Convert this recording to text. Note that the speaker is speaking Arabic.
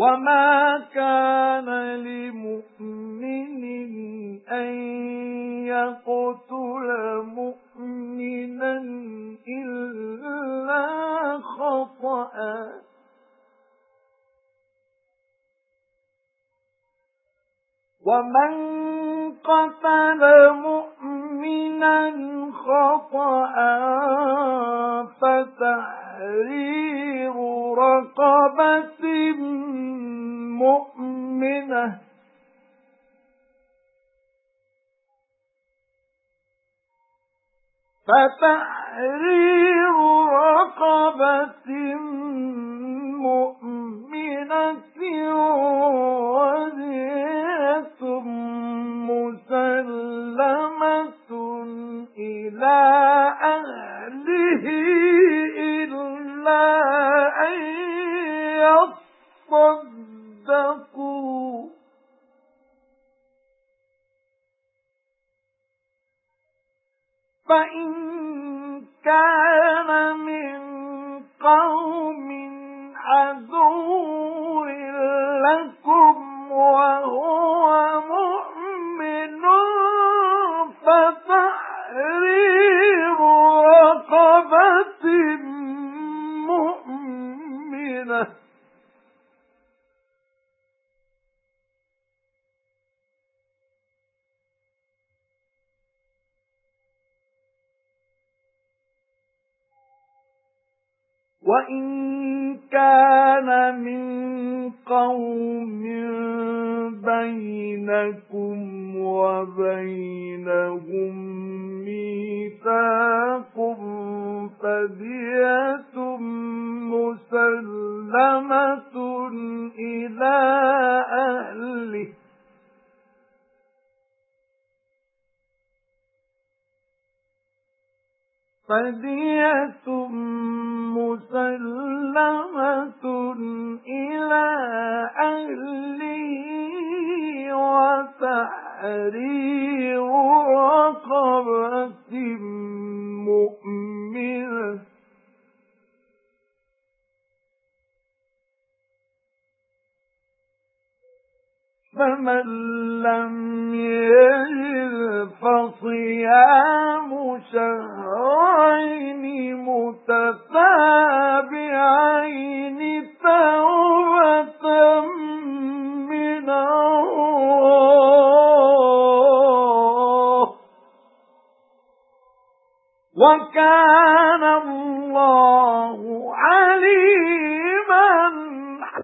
وَمَا كَانَ لِمُؤْمِنٍ أَن يَقْتُلَ مُؤْمِنًا إِلَّا خَطَأً. وَمَن قَتَلَ مُؤْمِنًا خَطَأً فَتَحْرِيرُ رَقَبَةٍ مُؤْمِنَةٍ. فَتَحْرِيرُ رَقَبَةٍ مُؤْمِنَةٍ. يَصَّدَّقُوا فَإِن كَانَ مِن قَوْمٍ وَإِن كَانَ مِن قَوْمٍ بَيْنَكُمْ وَبَيْنَهُم مِيثَاقٌ فَدِيَةٌ مُسَلَّمَةٌ إِلَى أَهْلِهِ فَدِيَةٌ مُسَلَّمَةٌ إِلَى أَهْلِهِ وَتَحْرِيرُ رَقَبَةٍ مُؤْمِنَةٍ. فَمَن لَّمْ يَجِدْ فَصِيَامُ وَكَانَ